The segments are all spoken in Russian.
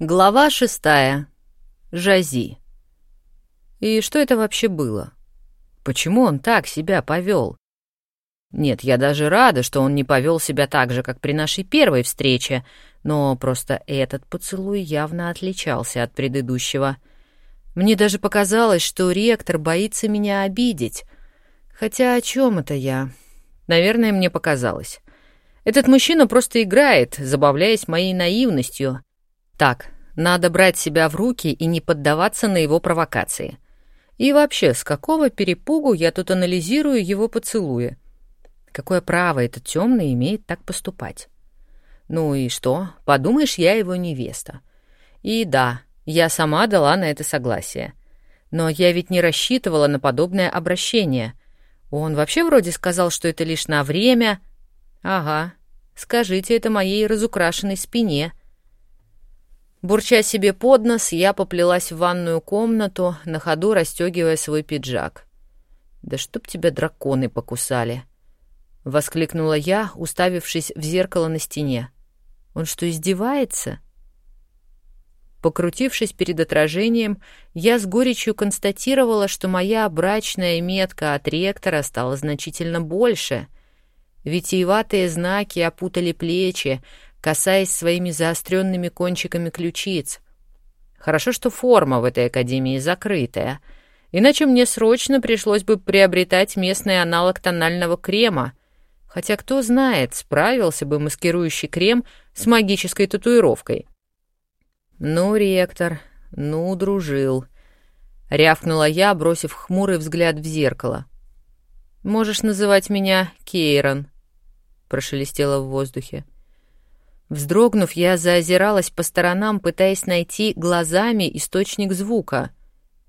Глава шестая. Жази. И что это вообще было? Почему он так себя повел? Нет, я даже рада, что он не повел себя так же, как при нашей первой встрече, но просто этот поцелуй явно отличался от предыдущего. Мне даже показалось, что ректор боится меня обидеть. Хотя о чем это я? Наверное, мне показалось. Этот мужчина просто играет, забавляясь моей наивностью — так, надо брать себя в руки и не поддаваться на его провокации. И вообще, с какого перепугу я тут анализирую его поцелуи? Какое право этот темный имеет так поступать? Ну и что? Подумаешь, я его невеста. И да, я сама дала на это согласие. Но я ведь не рассчитывала на подобное обращение. Он вообще вроде сказал, что это лишь на время. Ага, скажите это моей разукрашенной спине — Бурча себе под нос, я поплелась в ванную комнату, на ходу расстегивая свой пиджак. «Да чтоб тебя драконы покусали!» — воскликнула я, уставившись в зеркало на стене. «Он что, издевается?» Покрутившись перед отражением, я с горечью констатировала, что моя брачная метка от ректора стала значительно больше. Витиеватые знаки опутали плечи, касаясь своими заостренными кончиками ключиц. Хорошо, что форма в этой академии закрытая, иначе мне срочно пришлось бы приобретать местный аналог тонального крема, хотя кто знает, справился бы маскирующий крем с магической татуировкой. «Ну, ректор, ну, дружил», — рявкнула я, бросив хмурый взгляд в зеркало. «Можешь называть меня Кейрон», — прошелестело в воздухе. Вздрогнув, я заозиралась по сторонам, пытаясь найти глазами источник звука.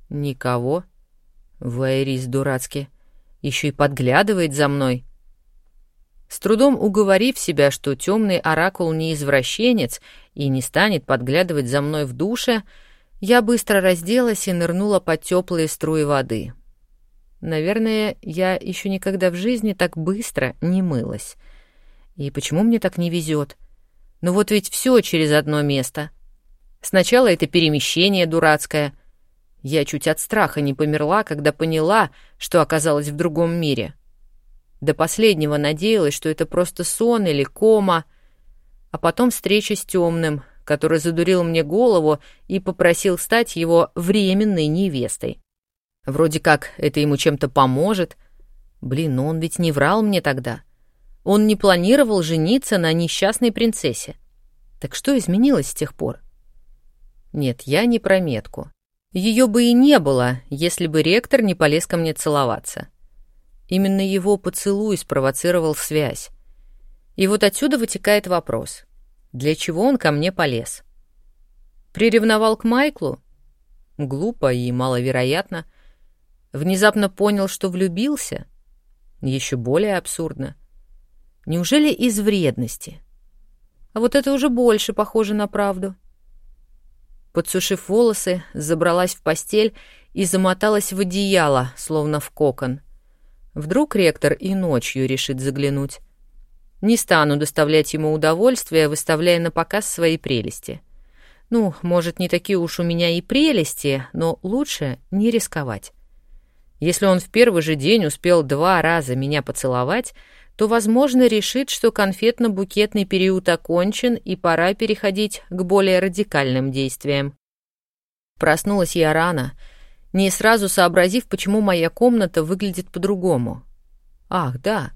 Никого. Вайрис дурацкий. Еще и подглядывает за мной. С трудом уговорив себя, что темный оракул не извращенец и не станет подглядывать за мной в душе, я быстро разделась и нырнула под теплые струи воды. Наверное, я еще никогда в жизни так быстро не мылась. И почему мне так не везет? — ну вот ведь все через одно место. Сначала это перемещение дурацкое. Я чуть от страха не померла, когда поняла, что оказалась в другом мире. До последнего надеялась, что это просто сон или кома. А потом встреча с темным, который задурил мне голову и попросил стать его временной невестой. Вроде как это ему чем-то поможет. Блин, но он ведь не врал мне тогда. — он не планировал жениться на несчастной принцессе. Так что изменилось с тех пор? Нет, я не про метку. Ее бы и не было, если бы ректор не полез ко мне целоваться. Именно его поцелуй спровоцировал связь. И вот отсюда вытекает вопрос. Для чего он ко мне полез? Приревновал к Майклу? Глупо и маловероятно. Внезапно понял, что влюбился? Еще более абсурдно. Неужели из вредности? А вот это уже больше похоже на правду. Подсушив волосы, забралась в постель и замоталась в одеяло, словно в кокон. Вдруг ректор и ночью решит заглянуть. Не стану доставлять ему удовольствие, выставляя на показ свои прелести. Ну, может, не такие уж у меня и прелести, но лучше не рисковать. Если он в первый же день успел два раза меня поцеловать, то, возможно, решит, что конфетно-букетный период окончен и пора переходить к более радикальным действиям. Проснулась я рано, не сразу сообразив, почему моя комната выглядит по-другому. Ах, да,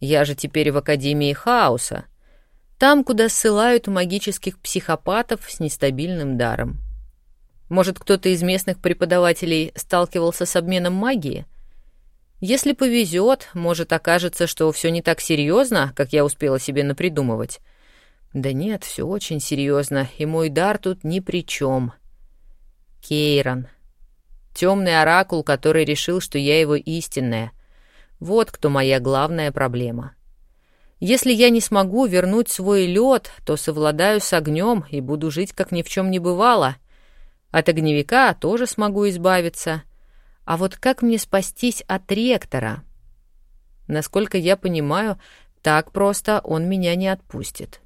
я же теперь в Академии Хаоса, там, куда ссылают магических психопатов с нестабильным даром. Может, кто-то из местных преподавателей сталкивался с обменом магии — если повезет, может окажется, что все не так серьезно, как я успела себе напридумывать. Да нет, все очень серьезно, и мой дар тут ни при чем. Кейрон. Темный оракул, который решил, что я его истинная. Вот кто моя главная проблема. Если я не смогу вернуть свой лед, то совладаю с огнем и буду жить, как ни в чем не бывало. От огневика тоже смогу избавиться — а вот как мне спастись от ректора? Насколько я понимаю, так просто он меня не отпустит.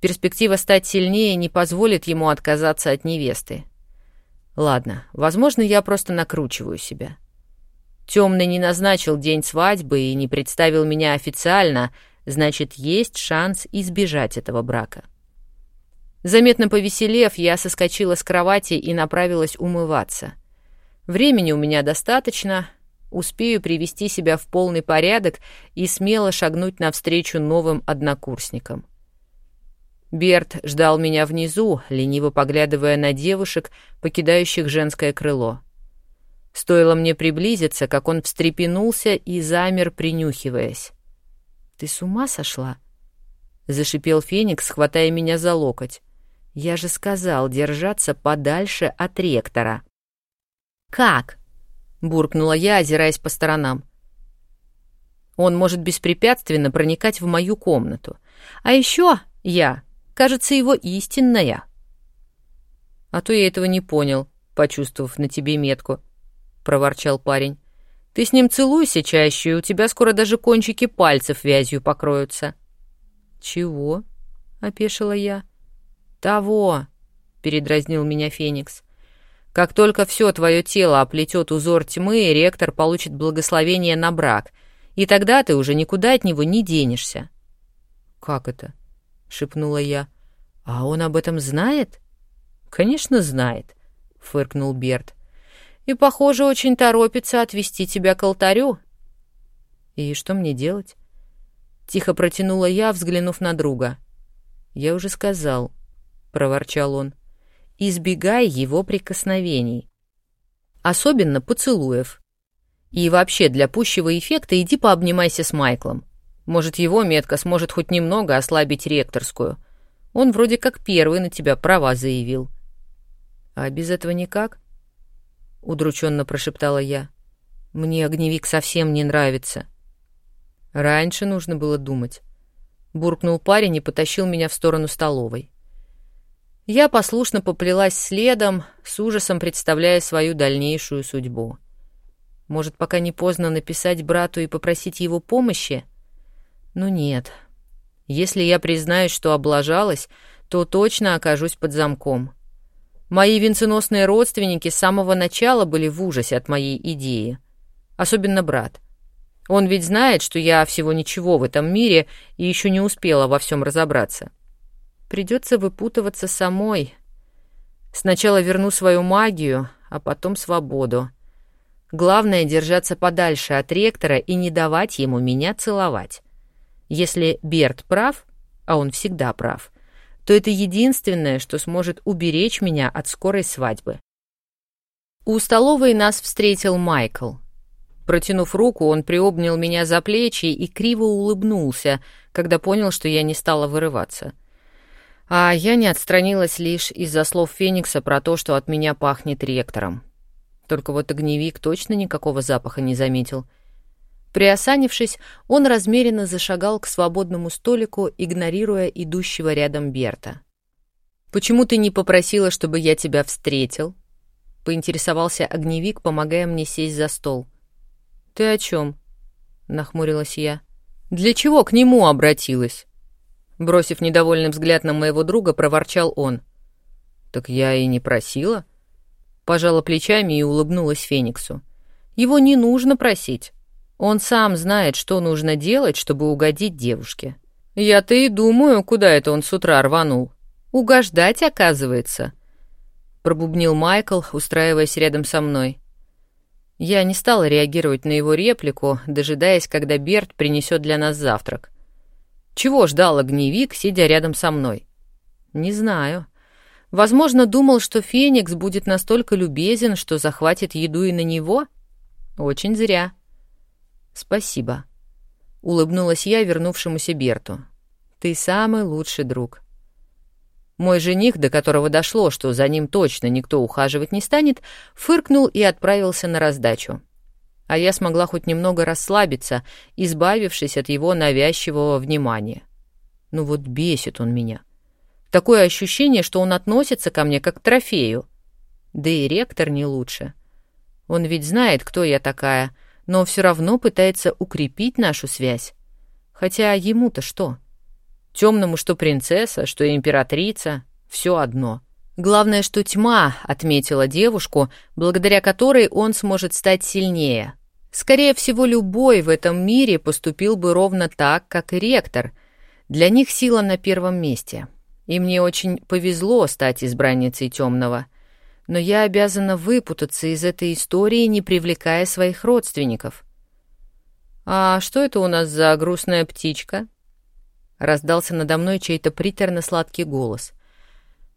Перспектива стать сильнее не позволит ему отказаться от невесты. Ладно, возможно, я просто накручиваю себя. Темный не назначил день свадьбы и не представил меня официально, значит, есть шанс избежать этого брака. Заметно повеселев, я соскочила с кровати и направилась умываться. Времени у меня достаточно, успею привести себя в полный порядок и смело шагнуть навстречу новым однокурсникам. Берт ждал меня внизу, лениво поглядывая на девушек, покидающих женское крыло. Стоило мне приблизиться, как он встрепенулся и замер, принюхиваясь. «Ты с ума сошла?» — зашипел Феникс, хватая меня за локоть. «Я же сказал держаться подальше от ректора». «Как?» — буркнула я, озираясь по сторонам. «Он может беспрепятственно проникать в мою комнату. А еще я, кажется, его истинная». «А то я этого не понял», почувствовав на тебе метку проворчал парень. Ты с ним целуйся чаще, и у тебя скоро даже кончики пальцев вязью покроются. Чего? опешила я. Того, передразнил меня Феникс. Как только все твое тело оплетет узор тьмы, ректор получит благословение на брак, и тогда ты уже никуда от него не денешься. Как это? шепнула я. А он об этом знает? Конечно, знает, фыркнул Берт и, похоже, очень торопится отвести тебя к алтарю. И что мне делать? Тихо протянула я, взглянув на друга. Я уже сказал, проворчал он. Избегай его прикосновений. Особенно поцелуев. И вообще, для пущего эффекта иди пообнимайся с Майклом. Может, его метка сможет хоть немного ослабить ректорскую. Он вроде как первый на тебя права заявил. А без этого никак? удрученно прошептала я. Мне огневик совсем не нравится. Раньше нужно было думать. Буркнул парень и потащил меня в сторону столовой. Я послушно поплелась следом, с ужасом представляя свою дальнейшую судьбу. Может, пока не поздно написать брату и попросить его помощи? Ну нет. Если я признаюсь, что облажалась, то точно окажусь под замком. Мои венценосные родственники с самого начала были в ужасе от моей идеи. Особенно брат. Он ведь знает, что я всего ничего в этом мире и еще не успела во всем разобраться. Придется выпутываться самой. Сначала верну свою магию, а потом свободу. Главное — держаться подальше от ректора и не давать ему меня целовать. Если Берт прав, а он всегда прав — то это единственное, что сможет уберечь меня от скорой свадьбы. У столовой нас встретил Майкл. Протянув руку, он приобнял меня за плечи и криво улыбнулся, когда понял, что я не стала вырываться. А я не отстранилась лишь из-за слов Феникса про то, что от меня пахнет ректором. Только вот огневик точно никакого запаха не заметил — Приосанившись, он размеренно зашагал к свободному столику, игнорируя идущего рядом Берта. «Почему ты не попросила, чтобы я тебя встретил?» — поинтересовался огневик, помогая мне сесть за стол. «Ты о чем?» — нахмурилась я. «Для чего к нему обратилась?» Бросив недовольный взгляд на моего друга, проворчал он. «Так я и не просила». Пожала плечами и улыбнулась Фениксу. «Его не нужно просить. Он сам знает, что нужно делать, чтобы угодить девушке. Я-то и думаю, куда это он с утра рванул. Угождать, оказывается. Пробубнил Майкл, устраиваясь рядом со мной. Я не стала реагировать на его реплику, дожидаясь, когда Берт принесет для нас завтрак. Чего ждал огневик, сидя рядом со мной? Не знаю. Возможно, думал, что Феникс будет настолько любезен, что захватит еду и на него? Очень зря. «Спасибо», — улыбнулась я вернувшемуся Берту. «Ты самый лучший друг». Мой жених, до которого дошло, что за ним точно никто ухаживать не станет, фыркнул и отправился на раздачу. А я смогла хоть немного расслабиться, избавившись от его навязчивого внимания. Ну вот бесит он меня. Такое ощущение, что он относится ко мне как к трофею. Да и ректор не лучше. Он ведь знает, кто я такая — но все равно пытается укрепить нашу связь. Хотя ему-то что? Темному что принцесса, что императрица — все одно. Главное, что тьма отметила девушку, благодаря которой он сможет стать сильнее. Скорее всего, любой в этом мире поступил бы ровно так, как и ректор. Для них сила на первом месте. И мне очень повезло стать избранницей темного. Но я обязана выпутаться из этой истории, не привлекая своих родственников. «А что это у нас за грустная птичка?» Раздался надо мной чей-то приторно-сладкий голос.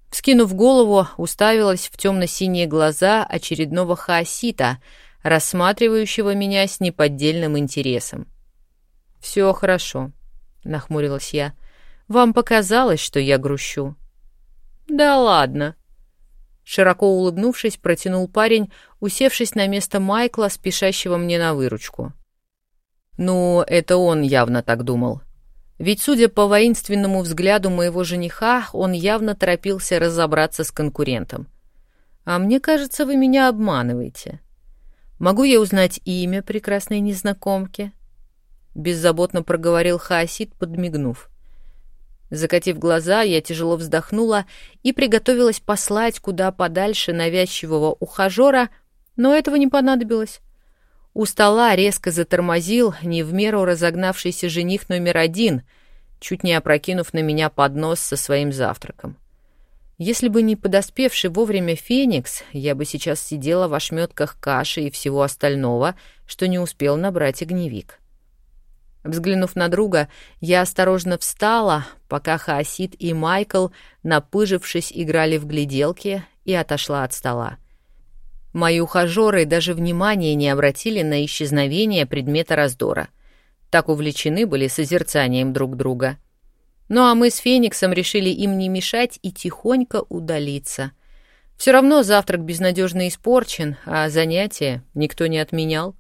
Вскинув голову, уставилась в темно-синие глаза очередного хаосита, рассматривающего меня с неподдельным интересом. «Все хорошо», — нахмурилась я. «Вам показалось, что я грущу?» «Да ладно», Широко улыбнувшись, протянул парень, усевшись на место Майкла, спешащего мне на выручку. Ну, это он явно так думал. Ведь, судя по воинственному взгляду моего жениха, он явно торопился разобраться с конкурентом. «А мне кажется, вы меня обманываете. Могу я узнать имя прекрасной незнакомки?» Беззаботно проговорил Хаосид, подмигнув. Закатив глаза, я тяжело вздохнула и приготовилась послать куда подальше навязчивого ухажера, но этого не понадобилось. У стола резко затормозил не в меру разогнавшийся жених номер один, чуть не опрокинув на меня поднос со своим завтраком. Если бы не подоспевший вовремя Феникс, я бы сейчас сидела в ошметках каши и всего остального, что не успел набрать огневик. Взглянув на друга, я осторожно встала, пока Хаосид и Майкл, напыжившись, играли в гляделки, и отошла от стола. Мои ухажеры даже внимания не обратили на исчезновение предмета раздора. Так увлечены были созерцанием друг друга. Ну а мы с Фениксом решили им не мешать и тихонько удалиться. Все равно завтрак безнадежно испорчен, а занятия никто не отменял.